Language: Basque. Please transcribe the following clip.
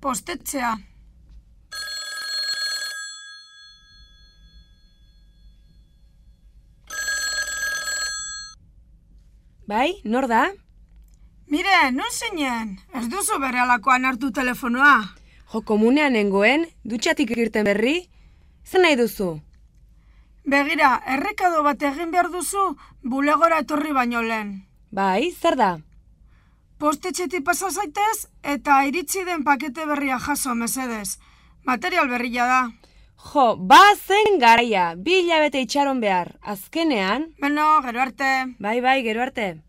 Postetxea. Bai, nor da? Mire, non zinen? Ez duzu bere alakoan hartu telefonoa. Jo, komunean nengoen, dutxatik irten berri? Zer nahi duzu? Begira, errekado bat egin behar duzu, bulegora etorri baino lehen. Bai, zer da? Postetxetik pasa zaitez eta iritsi den pakete berria jaso mesedez. Material berria da. Jo, ba zen garaia, bi hilabete itxaron behar. Azkenean, Beno, gero arte. bai, bai, gero arte.